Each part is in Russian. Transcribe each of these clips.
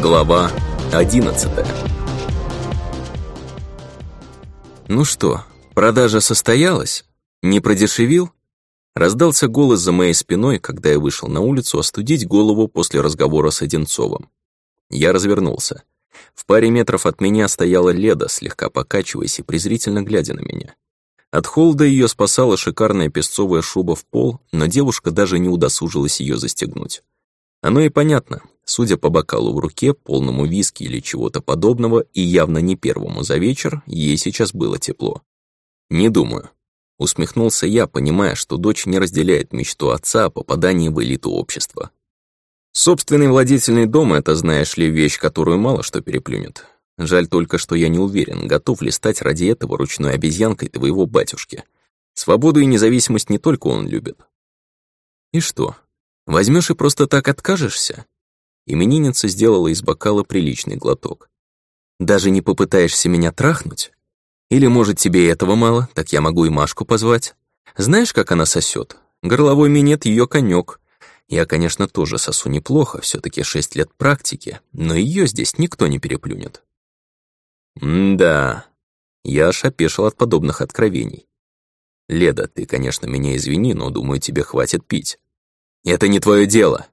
Глава 11 «Ну что, продажа состоялась? Не продешевил?» Раздался голос за моей спиной, когда я вышел на улицу остудить голову после разговора с Одинцовым. Я развернулся. В паре метров от меня стояла Леда, слегка покачиваясь и презрительно глядя на меня. От холода ее спасала шикарная песцовая шуба в пол, но девушка даже не удосужилась ее застегнуть. Оно и понятно. Судя по бокалу в руке, полному виски или чего-то подобного, и явно не первому за вечер, ей сейчас было тепло. «Не думаю», — усмехнулся я, понимая, что дочь не разделяет мечту отца о попадании в элиту общества. Собственный владетельный дом — это, знаешь ли, вещь, которую мало что переплюнет. Жаль только, что я не уверен, готов ли стать ради этого ручной обезьянкой твоего батюшки. Свободу и независимость не только он любит. И что, возьмешь и просто так откажешься? Именинница сделала из бокала приличный глоток. Даже не попытаешься меня трахнуть? Или, может, тебе этого мало, так я могу и Машку позвать? Знаешь, как она сосет? Горловой минет ее конек. Я, конечно, тоже сосу неплохо, все таки шесть лет практики, но ее здесь никто не переплюнет. М-да, я аж опешил от подобных откровений. Леда, ты, конечно, меня извини, но, думаю, тебе хватит пить. Это не твое дело.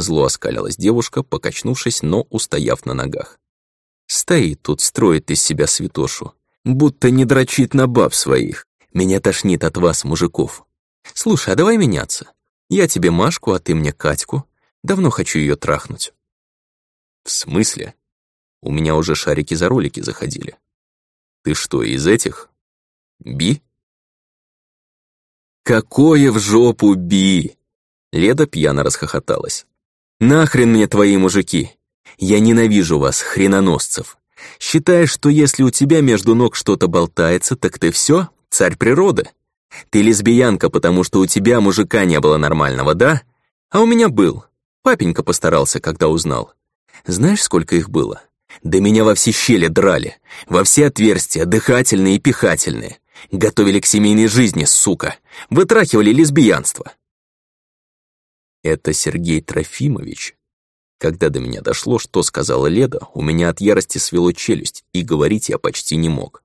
Зло оскалилась девушка, покачнувшись, но устояв на ногах. Стоит тут, строит из себя святошу, будто не дрочит на баб своих. Меня тошнит от вас, мужиков. Слушай, а давай меняться. Я тебе Машку, а ты мне Катьку. Давно хочу ее трахнуть». «В смысле? У меня уже шарики за ролики заходили. Ты что, из этих? Би?» «Какое в жопу би!» Леда пьяно расхохоталась. «Нахрен мне твои мужики! Я ненавижу вас, хреноносцев! Считаешь, что если у тебя между ног что-то болтается, так ты все, царь природы?» Ты лесбиянка, потому что у тебя мужика не было нормального, да? А у меня был. Папенька постарался, когда узнал. Знаешь, сколько их было? Да меня во все щели драли, во все отверстия, дыхательные и пихательные. Готовили к семейной жизни, сука. Вытрахивали лесбиянство. Это Сергей Трофимович. Когда до меня дошло, что сказала Леда, у меня от ярости свело челюсть, и говорить я почти не мог.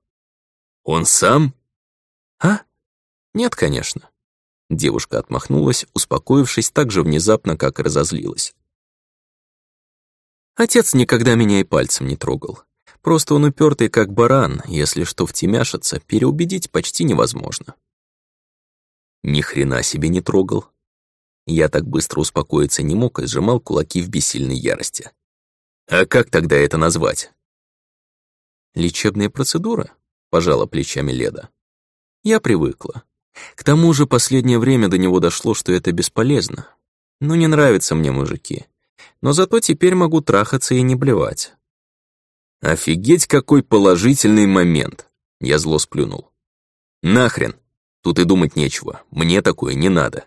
Он сам? А? «Нет, конечно». Девушка отмахнулась, успокоившись так же внезапно, как и разозлилась. Отец никогда меня и пальцем не трогал. Просто он упертый, как баран, если что втемяшится, переубедить почти невозможно. Ни хрена себе не трогал. Я так быстро успокоиться не мог и сжимал кулаки в бессильной ярости. А как тогда это назвать? Лечебная процедура? Пожала плечами Леда. Я привыкла. К тому же последнее время до него дошло, что это бесполезно. Ну, не нравятся мне мужики. Но зато теперь могу трахаться и не блевать. Офигеть, какой положительный момент. Я зло сплюнул. Нахрен. Тут и думать нечего. Мне такое не надо.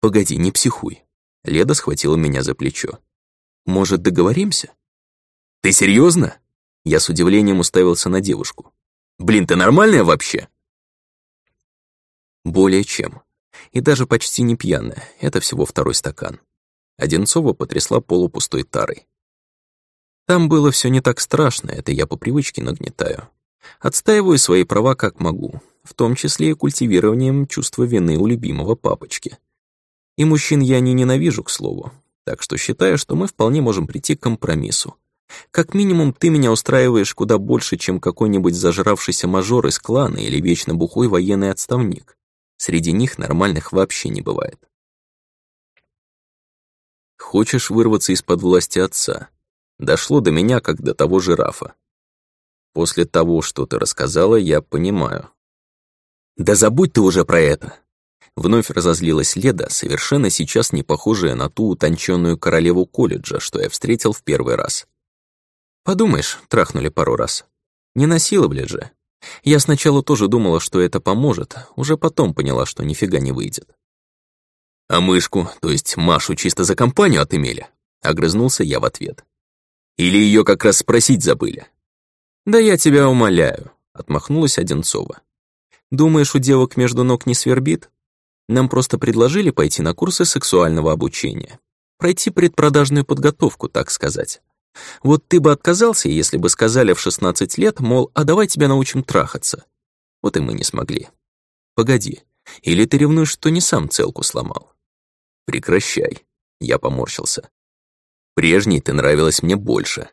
Погоди, не психуй. Леда схватила меня за плечо. Может, договоримся? Ты серьезно? Я с удивлением уставился на девушку. Блин, ты нормальная вообще? Более чем. И даже почти не пьяная, это всего второй стакан. Одинцова потрясла полупустой тарой. Там было все не так страшно, это я по привычке нагнетаю. Отстаиваю свои права как могу, в том числе и культивированием чувства вины у любимого папочки. И мужчин я не ненавижу, к слову, так что считаю, что мы вполне можем прийти к компромиссу. Как минимум, ты меня устраиваешь куда больше, чем какой-нибудь зажравшийся мажор из клана или вечно бухой военный отставник. Среди них нормальных вообще не бывает. Хочешь вырваться из-под власти отца? Дошло до меня, как до того жирафа. После того, что ты рассказала, я понимаю. Да забудь ты уже про это. Вновь разозлилась Леда, совершенно сейчас не похожая на ту утонченную королеву колледжа, что я встретил в первый раз. Подумаешь, трахнули пару раз. Не насиловали же. Я сначала тоже думала, что это поможет, уже потом поняла, что нифига не выйдет. «А мышку, то есть Машу, чисто за компанию отымели?» Огрызнулся я в ответ. «Или ее как раз спросить забыли?» «Да я тебя умоляю», — отмахнулась Одинцова. «Думаешь, у девок между ног не свербит? Нам просто предложили пойти на курсы сексуального обучения. Пройти предпродажную подготовку, так сказать. Вот ты бы отказался, если бы сказали в 16 лет, мол, а давай тебя научим трахаться. Вот и мы не смогли. Погоди, или ты ревнуешь, что не сам целку сломал? Прекращай, я поморщился. Прежней ты нравилась мне больше.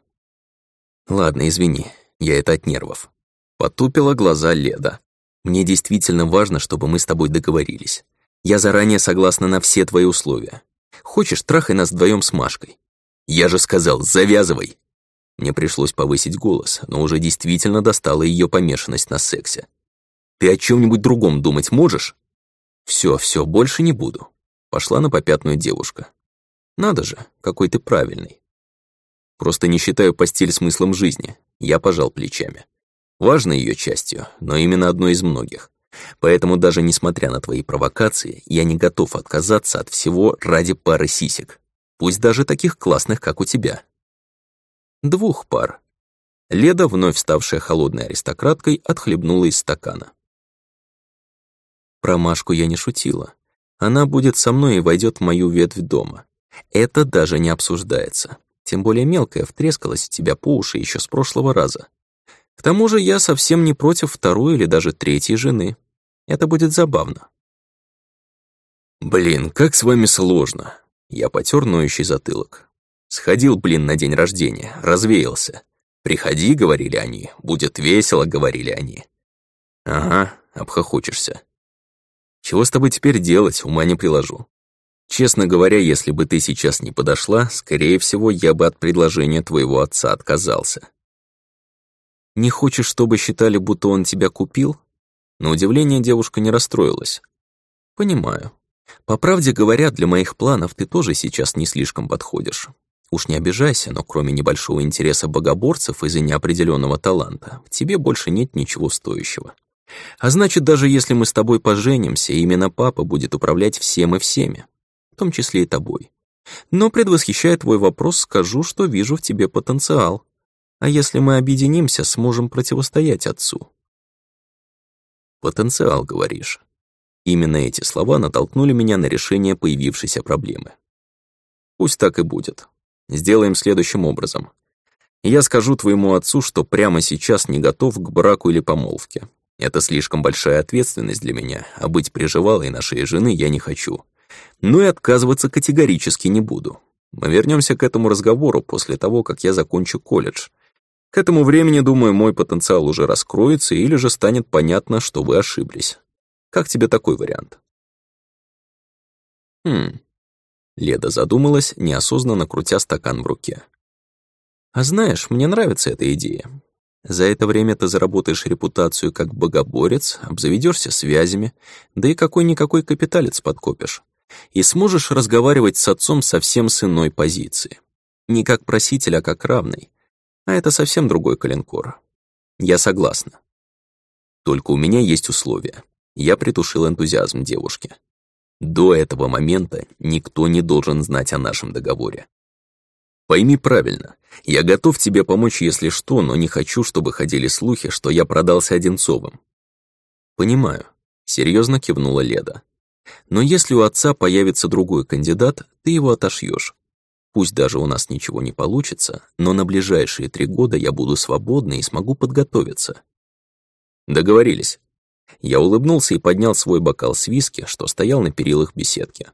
Ладно, извини, я это от нервов. Потупила глаза Леда. Мне действительно важно, чтобы мы с тобой договорились. Я заранее согласна на все твои условия. Хочешь, трахай нас вдвоем с Машкой. Я же сказал, завязывай. Мне пришлось повысить голос, но уже действительно достала ее помешанность на сексе. Ты о чем-нибудь другом думать можешь? Все, все, больше не буду. Пошла на попятную девушка. Надо же, какой ты правильный. Просто не считаю постель смыслом жизни. Я пожал плечами. Важно ее частью, но именно одной из многих. Поэтому даже несмотря на твои провокации, я не готов отказаться от всего ради пары сисек. Пусть даже таких классных, как у тебя. Двух пар. Леда, вновь ставшая холодной аристократкой, отхлебнула из стакана. Про Машку я не шутила. Она будет со мной и войдет в мою ветвь дома. Это даже не обсуждается. Тем более мелкая втрескалась в тебя по уши еще с прошлого раза. К тому же я совсем не против второй или даже третьей жены. Это будет забавно. Блин, как с вами сложно. Я потер ноющий затылок. Сходил, блин, на день рождения, развеялся. Приходи, говорили они, будет весело, говорили они. Ага, обхохочешься. Чего с тобой теперь делать, ума не приложу. Честно говоря, если бы ты сейчас не подошла, скорее всего, я бы от предложения твоего отца отказался. Не хочешь, чтобы считали, будто он тебя купил? На удивление девушка не расстроилась. Понимаю. По правде говоря, для моих планов ты тоже сейчас не слишком подходишь. Уж не обижайся, но кроме небольшого интереса богоборцев из-за неопределенного таланта, в тебе больше нет ничего стоящего. А значит, даже если мы с тобой поженимся, именно папа будет управлять всем и всеми в том числе и тобой. Но, предвосхищая твой вопрос, скажу, что вижу в тебе потенциал. А если мы объединимся, сможем противостоять отцу. Потенциал, говоришь. Именно эти слова натолкнули меня на решение появившейся проблемы. Пусть так и будет. Сделаем следующим образом. Я скажу твоему отцу, что прямо сейчас не готов к браку или помолвке. Это слишком большая ответственность для меня, а быть приживалой нашей жены я не хочу но и отказываться категорически не буду. Мы вернемся к этому разговору после того, как я закончу колледж. К этому времени, думаю, мой потенциал уже раскроется или же станет понятно, что вы ошиблись. Как тебе такой вариант? Хм. Леда задумалась, неосознанно крутя стакан в руке. А знаешь, мне нравится эта идея. За это время ты заработаешь репутацию как богоборец, обзаведешься связями, да и какой-никакой капиталец подкопишь и сможешь разговаривать с отцом совсем с иной позиции. Не как проситель, а как равный. А это совсем другой коленкор. Я согласна. Только у меня есть условия. Я притушил энтузиазм девушки. До этого момента никто не должен знать о нашем договоре. Пойми правильно, я готов тебе помочь, если что, но не хочу, чтобы ходили слухи, что я продался Одинцовым. Понимаю, серьезно кивнула Леда. Но если у отца появится другой кандидат, ты его отошьешь. Пусть даже у нас ничего не получится, но на ближайшие три года я буду свободна и смогу подготовиться. Договорились. Я улыбнулся и поднял свой бокал с виски, что стоял на перилах беседки.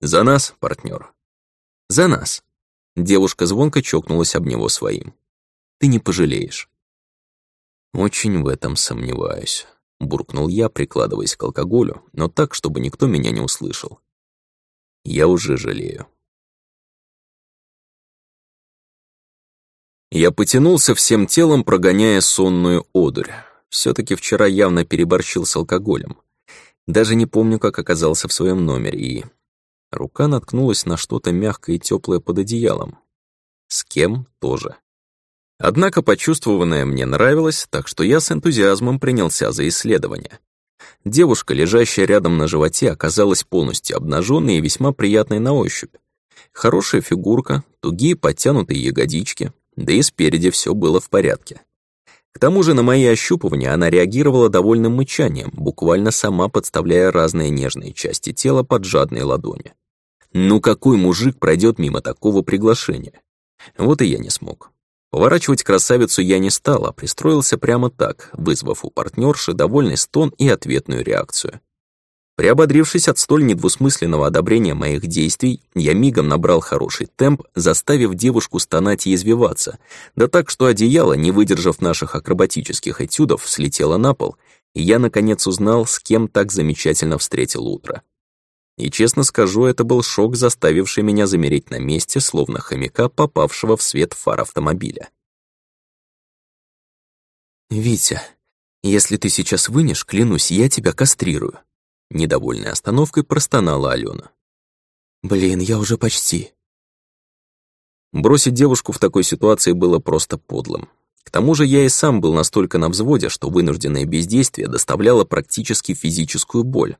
За нас, партнер. За нас. Девушка звонко чокнулась об него своим. Ты не пожалеешь. Очень в этом сомневаюсь. — буркнул я, прикладываясь к алкоголю, но так, чтобы никто меня не услышал. Я уже жалею. Я потянулся всем телом, прогоняя сонную одурь. все таки вчера явно переборщил с алкоголем. Даже не помню, как оказался в своем номере, и... Рука наткнулась на что-то мягкое и теплое под одеялом. С кем тоже. Однако почувствованное мне нравилось, так что я с энтузиазмом принялся за исследование. Девушка, лежащая рядом на животе, оказалась полностью обнаженной и весьма приятной на ощупь. Хорошая фигурка, тугие подтянутые ягодички, да и спереди все было в порядке. К тому же на мои ощупывания она реагировала довольным мычанием, буквально сама подставляя разные нежные части тела под жадные ладони. Ну какой мужик пройдет мимо такого приглашения? Вот и я не смог. Поворачивать красавицу я не стал, а пристроился прямо так, вызвав у партнерши довольный стон и ответную реакцию. Приободрившись от столь недвусмысленного одобрения моих действий, я мигом набрал хороший темп, заставив девушку стонать и извиваться, да так, что одеяло, не выдержав наших акробатических этюдов, слетело на пол, и я наконец узнал, с кем так замечательно встретил утро. И честно скажу, это был шок, заставивший меня замереть на месте, словно хомяка, попавшего в свет фар автомобиля. «Витя, если ты сейчас вынешь, клянусь, я тебя кастрирую», Недовольной остановкой простонала Алена. «Блин, я уже почти». Бросить девушку в такой ситуации было просто подлым. К тому же я и сам был настолько на взводе, что вынужденное бездействие доставляло практически физическую боль.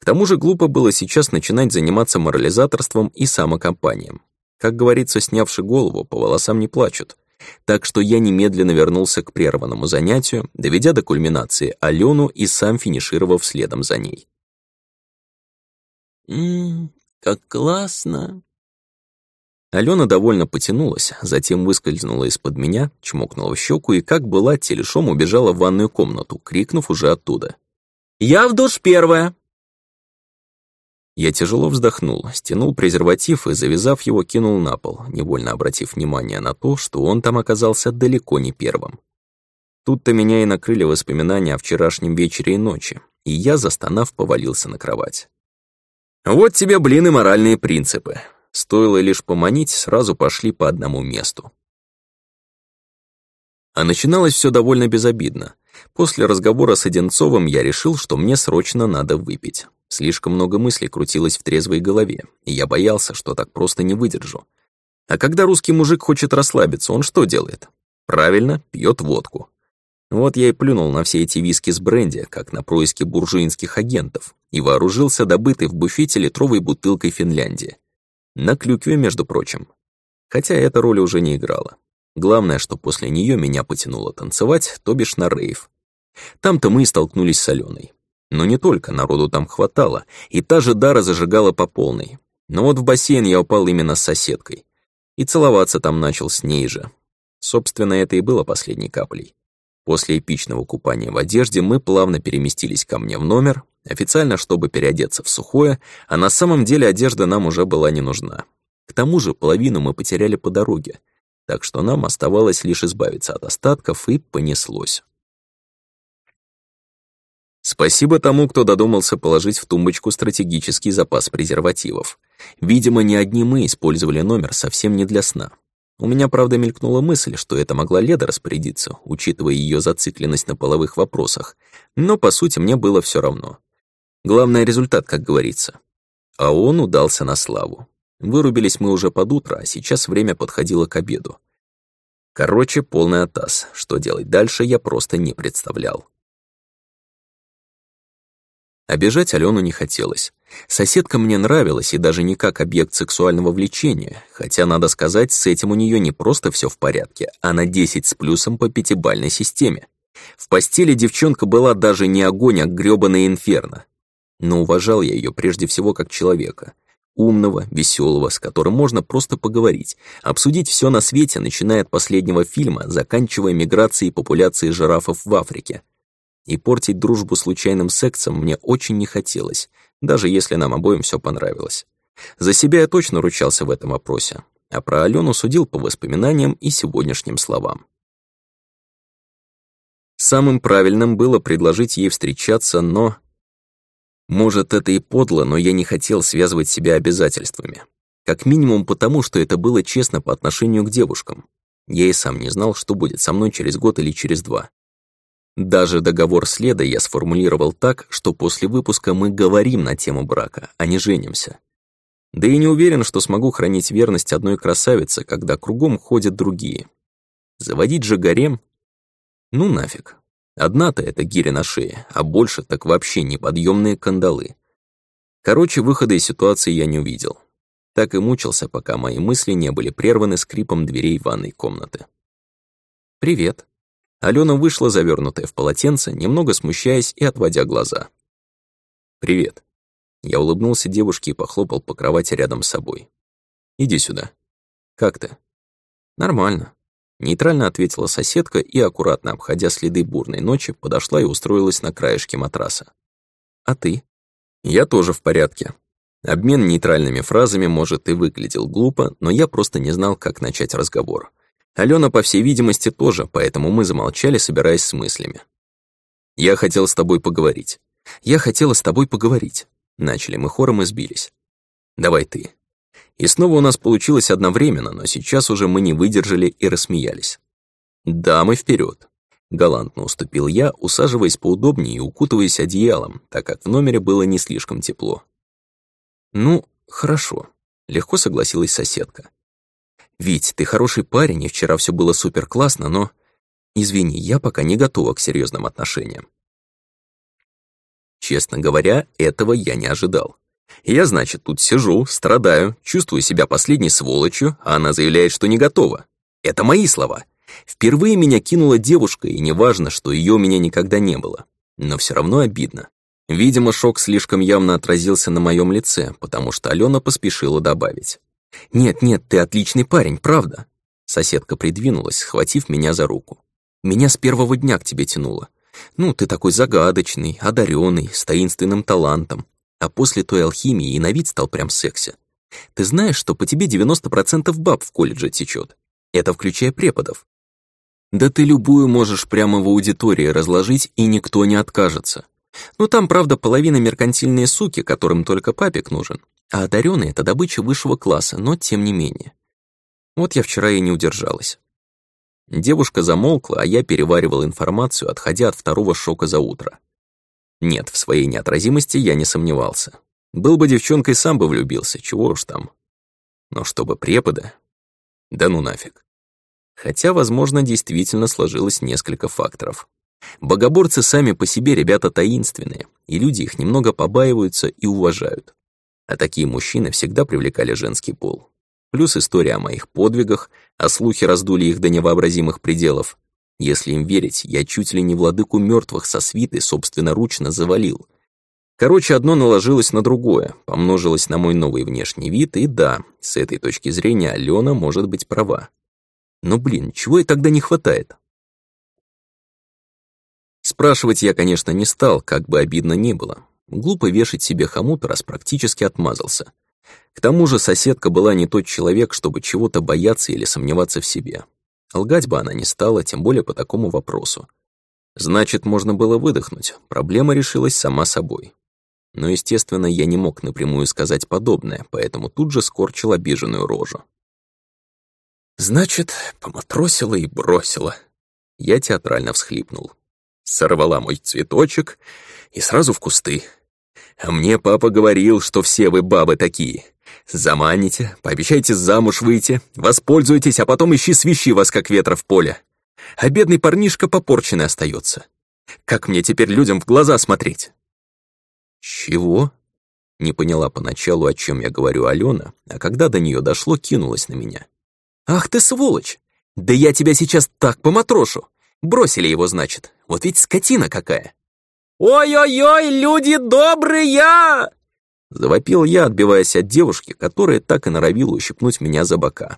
К тому же глупо было сейчас начинать заниматься морализаторством и самокомпанием. Как говорится, снявши голову, по волосам не плачут. Так что я немедленно вернулся к прерванному занятию, доведя до кульминации Алену и сам финишировав следом за ней. «Ммм, как классно!» Алена довольно потянулась, затем выскользнула из-под меня, чмокнула в щеку и, как была, телешом убежала в ванную комнату, крикнув уже оттуда. «Я в душ первая!» Я тяжело вздохнул, стянул презерватив и, завязав его, кинул на пол, невольно обратив внимание на то, что он там оказался далеко не первым. Тут-то меня и накрыли воспоминания о вчерашнем вечере и ночи, и я, застонав, повалился на кровать. Вот тебе, блин, и моральные принципы. Стоило лишь поманить, сразу пошли по одному месту. А начиналось все довольно безобидно. После разговора с Одинцовым я решил, что мне срочно надо выпить. Слишком много мыслей крутилось в трезвой голове, и я боялся, что так просто не выдержу. А когда русский мужик хочет расслабиться, он что делает? Правильно, пьет водку. Вот я и плюнул на все эти виски с бренди, как на происки буржуинских агентов, и вооружился добытой в буфете литровой бутылкой Финляндии. На клюкве, между прочим. Хотя эта роль уже не играла. Главное, что после нее меня потянуло танцевать, то бишь на рейв. Там-то мы и столкнулись с Аленой. Но не только, народу там хватало, и та же Дара зажигала по полной. Но вот в бассейн я упал именно с соседкой. И целоваться там начал с ней же. Собственно, это и было последней каплей. После эпичного купания в одежде мы плавно переместились ко мне в номер, официально, чтобы переодеться в сухое, а на самом деле одежда нам уже была не нужна. К тому же половину мы потеряли по дороге, так что нам оставалось лишь избавиться от остатков, и понеслось. Спасибо тому, кто додумался положить в тумбочку стратегический запас презервативов. Видимо, не одни мы использовали номер совсем не для сна. У меня, правда, мелькнула мысль, что это могла Леда распорядиться, учитывая ее зацикленность на половых вопросах, но, по сути, мне было все равно. Главный результат, как говорится. А он удался на славу. Вырубились мы уже под утро, а сейчас время подходило к обеду. Короче, полный атас. Что делать дальше, я просто не представлял. Обижать Алену не хотелось. Соседка мне нравилась и даже не как объект сексуального влечения, хотя, надо сказать, с этим у нее не просто все в порядке, а на 10 с плюсом по пятибальной системе. В постели девчонка была даже не огонь, а грёбаная инферно. Но уважал я ее прежде всего как человека. Умного, веселого, с которым можно просто поговорить, обсудить все на свете, начиная от последнего фильма, заканчивая миграцией популяции жирафов в Африке. И портить дружбу случайным сексом мне очень не хотелось, даже если нам обоим все понравилось. За себя я точно ручался в этом вопросе, а про Алену судил по воспоминаниям и сегодняшним словам. Самым правильным было предложить ей встречаться, но... Может, это и подло, но я не хотел связывать себя обязательствами. Как минимум потому, что это было честно по отношению к девушкам. Я и сам не знал, что будет со мной через год или через два. Даже договор следа я сформулировал так, что после выпуска мы говорим на тему брака, а не женимся. Да и не уверен, что смогу хранить верность одной красавице, когда кругом ходят другие. Заводить же гарем? Ну нафиг. Одна-то это гиря на шее, а больше так вообще неподъемные кандалы. Короче, выхода из ситуации я не увидел. Так и мучился, пока мои мысли не были прерваны скрипом дверей ванной комнаты. «Привет», Алена вышла, завернутая в полотенце, немного смущаясь и отводя глаза. «Привет». Я улыбнулся девушке и похлопал по кровати рядом с собой. «Иди сюда. Как ты?» Нормально. Нейтрально ответила соседка и, аккуратно обходя следы бурной ночи, подошла и устроилась на краешке матраса. «А ты?» «Я тоже в порядке». Обмен нейтральными фразами, может, и выглядел глупо, но я просто не знал, как начать разговор. Алена, по всей видимости, тоже, поэтому мы замолчали, собираясь с мыслями. «Я хотел с тобой поговорить». «Я хотела с тобой поговорить». Начали мы хором и сбились. «Давай ты». И снова у нас получилось одновременно, но сейчас уже мы не выдержали и рассмеялись. «Дамы, вперед! Галантно уступил я, усаживаясь поудобнее и укутываясь одеялом, так как в номере было не слишком тепло. «Ну, хорошо», — легко согласилась соседка. «Вить, ты хороший парень, и вчера все было супер классно, но...» «Извини, я пока не готова к серьезным отношениям». Честно говоря, этого я не ожидал. Я, значит, тут сижу, страдаю, чувствую себя последней сволочью, а она заявляет, что не готова. Это мои слова. Впервые меня кинула девушка, и неважно, что ее у меня никогда не было. Но все равно обидно. Видимо, шок слишком явно отразился на моем лице, потому что Алена поспешила добавить. «Нет-нет, ты отличный парень, правда?» Соседка придвинулась, схватив меня за руку. «Меня с первого дня к тебе тянуло. Ну, ты такой загадочный, одаренный, с таинственным талантом а после той алхимии и на вид стал прям секси. Ты знаешь, что по тебе 90% баб в колледже течет? Это включая преподов. Да ты любую можешь прямо в аудитории разложить, и никто не откажется. Ну там, правда, половина меркантильные суки, которым только папик нужен, а одаренные — это добыча высшего класса, но тем не менее. Вот я вчера и не удержалась. Девушка замолкла, а я переваривал информацию, отходя от второго шока за утро. Нет, в своей неотразимости я не сомневался. Был бы девчонкой, сам бы влюбился, чего уж там. Но чтобы препода? Да ну нафиг. Хотя, возможно, действительно сложилось несколько факторов. Богоборцы сами по себе ребята таинственные, и люди их немного побаиваются и уважают. А такие мужчины всегда привлекали женский пол. Плюс история о моих подвигах, а слухи раздули их до невообразимых пределов. Если им верить, я чуть ли не владыку мертвых со свитой собственноручно завалил. Короче, одно наложилось на другое, помножилось на мой новый внешний вид, и да, с этой точки зрения Алена может быть права. Но, блин, чего ей тогда не хватает? Спрашивать я, конечно, не стал, как бы обидно ни было. Глупо вешать себе хомут, раз практически отмазался. К тому же соседка была не тот человек, чтобы чего-то бояться или сомневаться в себе. Лгать бы она не стала, тем более по такому вопросу. Значит, можно было выдохнуть, проблема решилась сама собой. Но, естественно, я не мог напрямую сказать подобное, поэтому тут же скорчил обиженную рожу. «Значит, поматросила и бросила». Я театрально всхлипнул. Сорвала мой цветочек и сразу в кусты. А мне папа говорил, что все вы бабы такие. Заманите, пообещайте замуж выйти, воспользуйтесь, а потом ищи свищи вас, как ветра в поле. А бедный парнишка попорченный остается. Как мне теперь людям в глаза смотреть? Чего? Не поняла поначалу, о чем я говорю Алена, а когда до нее дошло, кинулась на меня. «Ах ты сволочь! Да я тебя сейчас так поматрошу! Бросили его, значит. Вот ведь скотина какая!» «Ой-ой-ой, люди добрые!» Завопил я, отбиваясь от девушки, которая так и норовила ущипнуть меня за бока.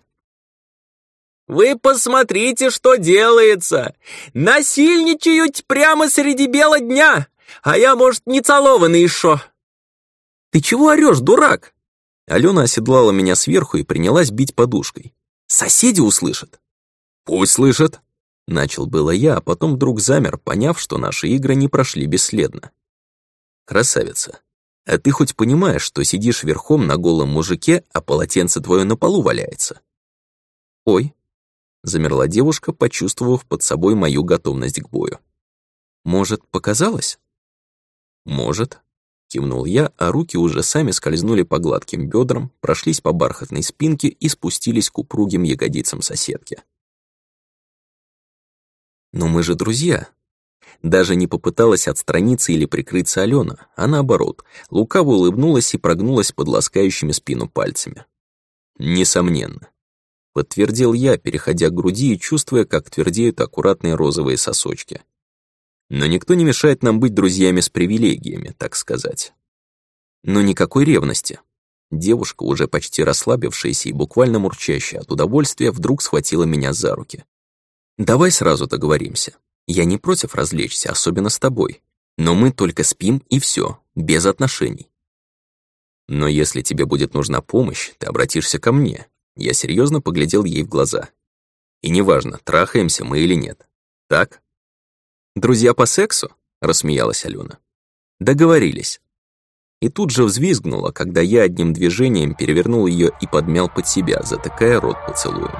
«Вы посмотрите, что делается! Насильничают прямо среди бела дня! А я, может, не целованный еще!» «Ты чего орешь, дурак?» Алена оседлала меня сверху и принялась бить подушкой. «Соседи услышат!» «Пусть слышат!» Начал было я, а потом вдруг замер, поняв, что наши игры не прошли бесследно. «Красавица, а ты хоть понимаешь, что сидишь верхом на голом мужике, а полотенце твое на полу валяется? Ой, замерла девушка, почувствовав под собой мою готовность к бою. Может, показалось? Может, кивнул я, а руки уже сами скользнули по гладким бедрам, прошлись по бархатной спинке и спустились к упругим ягодицам соседки. «Но мы же друзья», даже не попыталась отстраниться или прикрыться Алена, а наоборот, лукаво улыбнулась и прогнулась под ласкающими спину пальцами. «Несомненно», — подтвердил я, переходя к груди и чувствуя, как твердеют аккуратные розовые сосочки. «Но никто не мешает нам быть друзьями с привилегиями, так сказать». «Но никакой ревности». девушка, уже почти расслабившаяся и буквально мурчащая от удовольствия, вдруг схватила меня за руки. «Давай сразу договоримся. Я не против развлечься, особенно с тобой. Но мы только спим и все, без отношений. Но если тебе будет нужна помощь, ты обратишься ко мне. Я серьезно поглядел ей в глаза. И неважно, трахаемся мы или нет. Так? Друзья по сексу? Рассмеялась Алена. Договорились. И тут же взвизгнула, когда я одним движением перевернул ее и подмял под себя, затыкая рот поцелуем.